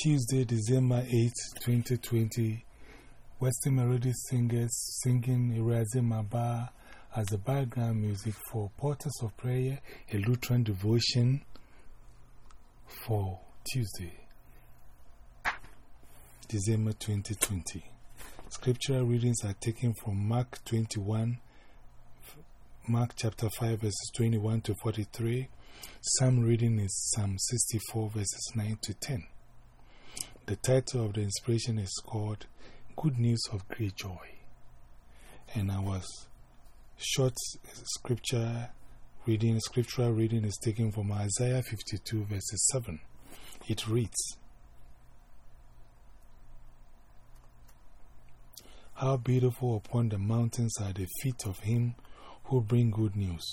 Tuesday, December 8, 2020, Western Melody Singers singing Irazi Maba as the background music for Portals of Prayer, a Lutheran devotion for Tuesday, December 2020. Scriptural readings are taken from Mark 21, Mark chapter 5, verses 21 to 43. Psalm reading is Psalm 64, verses 9 to 10. The title of the inspiration is called Good News of Great Joy. And our short scripture reading, scriptural reading is taken from Isaiah 52, verses 7. It reads, How beautiful upon the mountains are the feet of him who bring good news,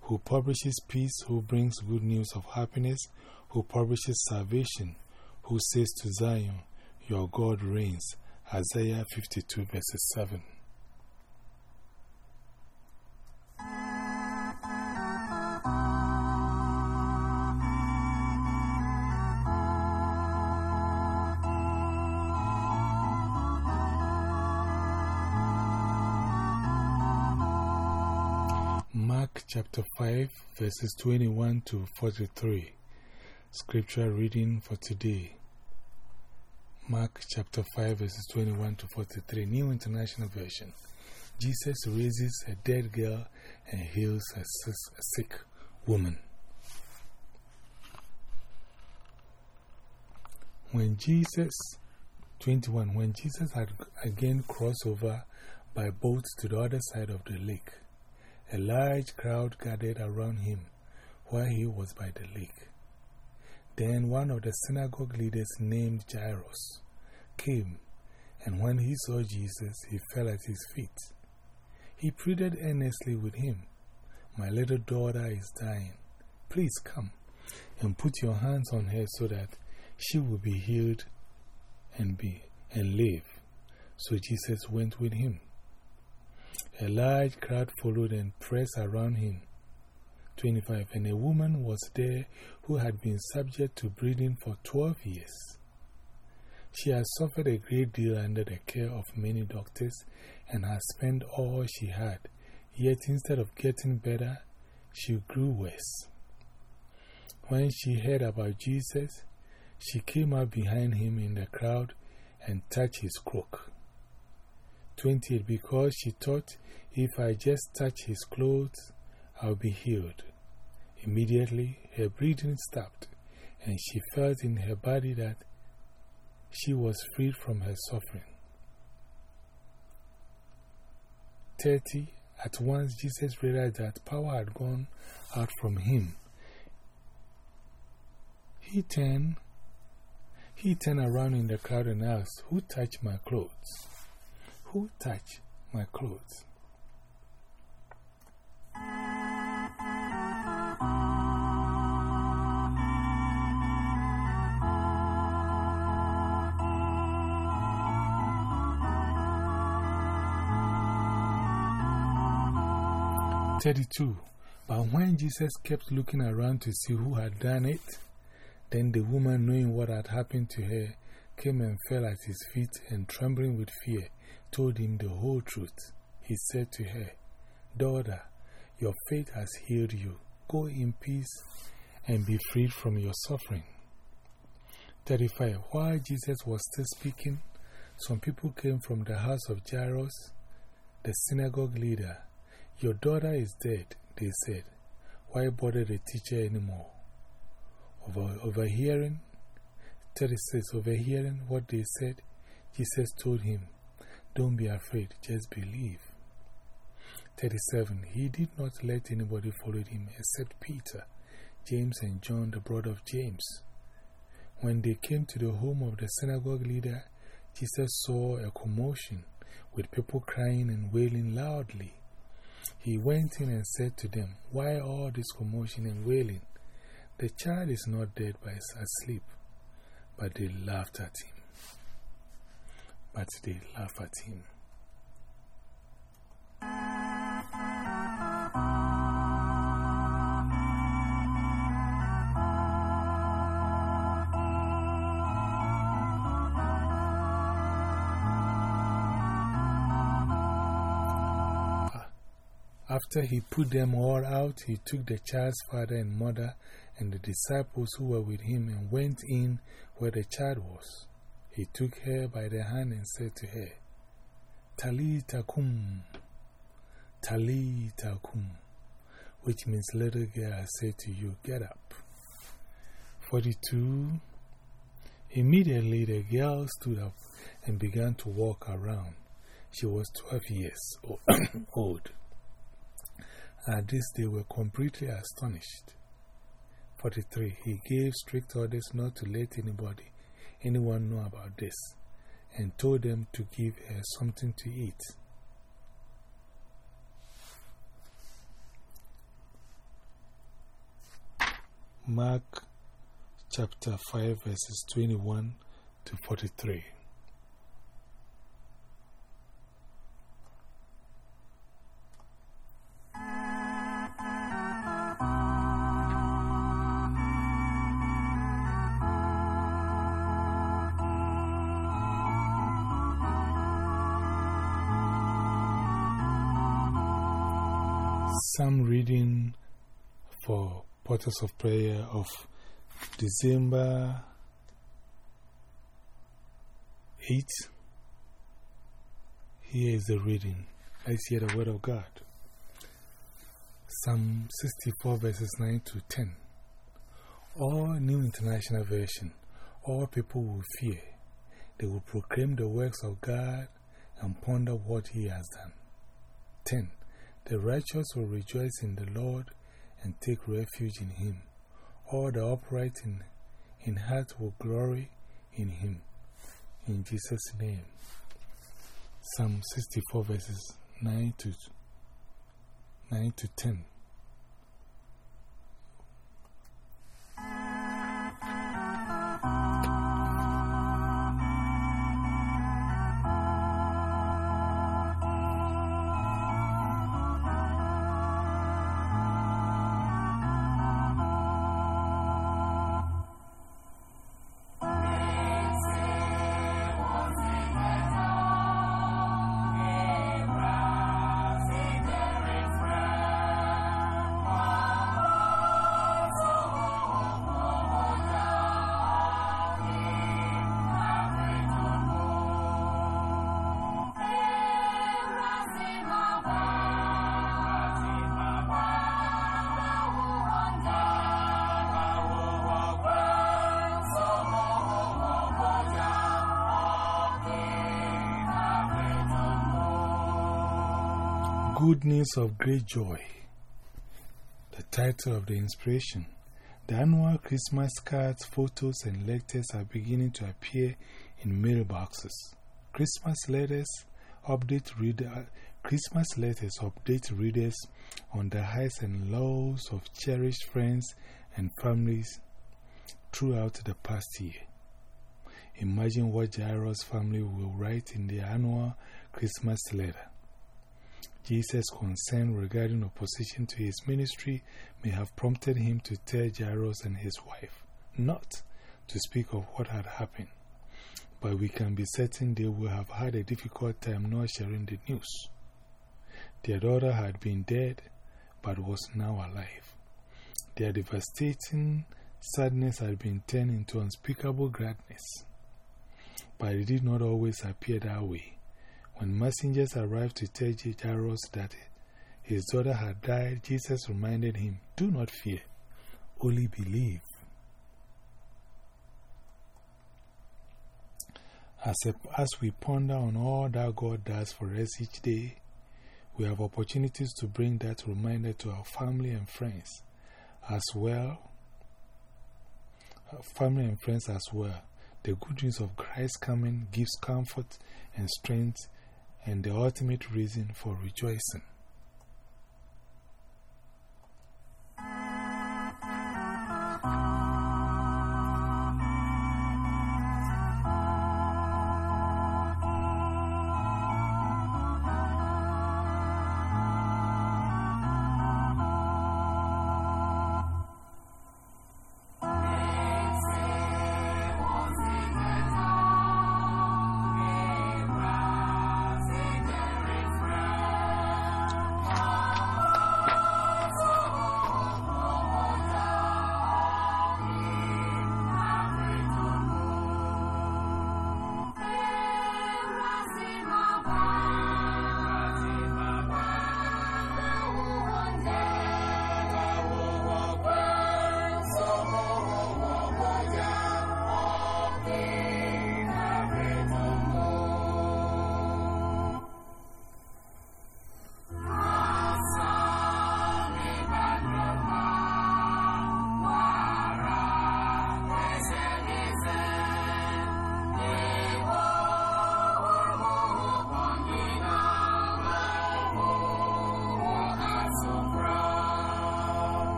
who publishes peace, who brings good news of happiness, who publishes salvation who says to Zion, Your God reigns. Isaiah 52, verses 7. Mark chapter 5, verses 21 to 43. Scripture reading for today. Mark chapter 5, verses 21 to 43, New International Version. Jesus raises a dead girl and heals a sick woman. When Jesus, 21, when Jesus had again crossed over by boat to the other side of the lake, a large crowd gathered around him while he was by the lake. Then one of the synagogue leaders named Jairus came, and when he saw Jesus, he fell at his feet. He pleaded earnestly with him, My little daughter is dying. Please come and put your hands on her so that she will be healed and, be, and live. So Jesus went with him. A large crowd followed and pressed around him. 25. And a woman was there who had been subject to bleeding for 12 years. She had suffered a great deal under the care of many doctors and had spent all she had, yet instead of getting better, she grew worse. When she heard about Jesus, she came up behind him in the crowd and touched his cloak. 28 Because she thought, if I just touch his clothes, I'll be healed. Immediately, her breathing stopped, and she felt in her body that she was freed from her suffering. 30. At once, Jesus realized that power had gone out from him. He turned, he turned around in the crowd and asked, Who touched my clothes? Who touched my clothes? 32. But when Jesus kept looking around to see who had done it, then the woman, knowing what had happened to her, came and fell at his feet and, trembling with fear, told him the whole truth. He said to her, Daughter, your faith has healed you. Go in peace and be freed from your suffering. 35. While Jesus was still speaking, some people came from the house of Jairus, the synagogue leader. Your daughter is dead, they said. Why bother the teacher anymore? Over, overhearing, 36, overhearing what they said, Jesus told him, Don't be afraid, just believe. 37. He did not let anybody follow him except Peter, James, and John, the brother of James. When they came to the home of the synagogue leader, Jesus saw a commotion with people crying and wailing loudly. He went in and said to them, Why all this commotion and wailing? The child is not dead but is asleep. But they laughed at him. But they laughed at him. After he put them all out, he took the child's father and mother and the disciples who were with him and went in where the child was. He took her by the hand and said to her, Talita kum, Talita kum, which means, Little girl, I say to you, get up. 42. Immediately the girl stood up and began to walk around. She was 12 years old. Uh, At this, they were completely astonished. 43. He gave strict orders not to let anybody, anyone know about this, and told them to give her something to eat. Mark chapter 5, verses 21 to 43. Of Prayer of December 8. Here is the reading. Let's hear the word of God. Psalm 64, verses 9 to 10. All New International Version. All people will fear. They will proclaim the works of God and ponder what He has done. 10. The righteous will rejoice in the Lord and take refuge in Him. All the upright in, in heart will glory in Him. In Jesus' name. Psalm 64 verses 9 to, 9 to 10. Good News of Great Joy. The title of the inspiration. The annual Christmas cards, photos, and letters are beginning to appear in mailboxes. Christmas letters update reader, Christmas letters update readers on the highs and lows of cherished friends and families throughout the past year. Imagine what Jairus' family will write in their annual Christmas letter. Jesus' concern regarding opposition to his ministry may have prompted him to tell Jairus and his wife not to speak of what had happened, but we can be certain they will have had a difficult time not sharing the news. Their daughter had been dead but was now alive. Their devastating sadness had been turned into unspeakable gladness, but it did not always appear that way. When messengers arrived to tell Jairus that his daughter had died, Jesus reminded him, Do not fear, only believe. As, a, as we ponder on all that God does for us each day, we have opportunities to bring that reminder to our family and friends as well. Family and friends as well. The good news of Christ's coming gives comfort and strength and the ultimate reason for rejoicing.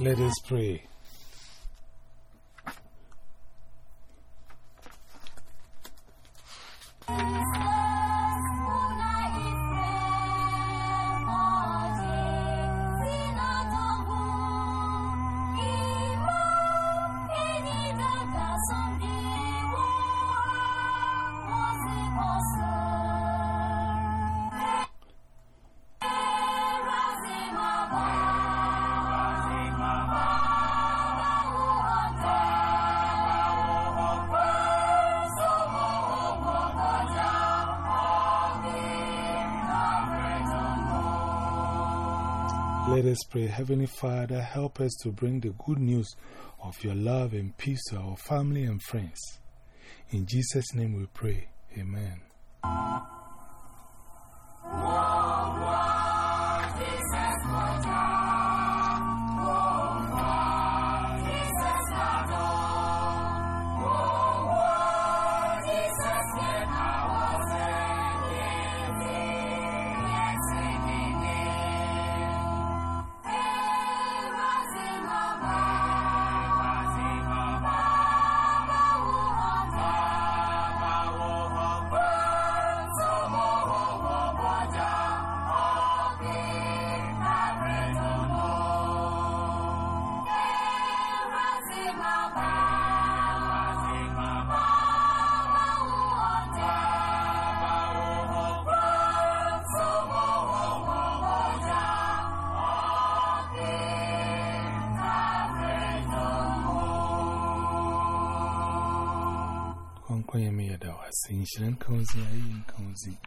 Let us pray. Let us pray. Heavenly Father, help us to bring the good news of your love and peace to our family and friends. In Jesus' name we pray. Amen. Apoia-me a dar assim, Jean Cozy, Ian Cozy.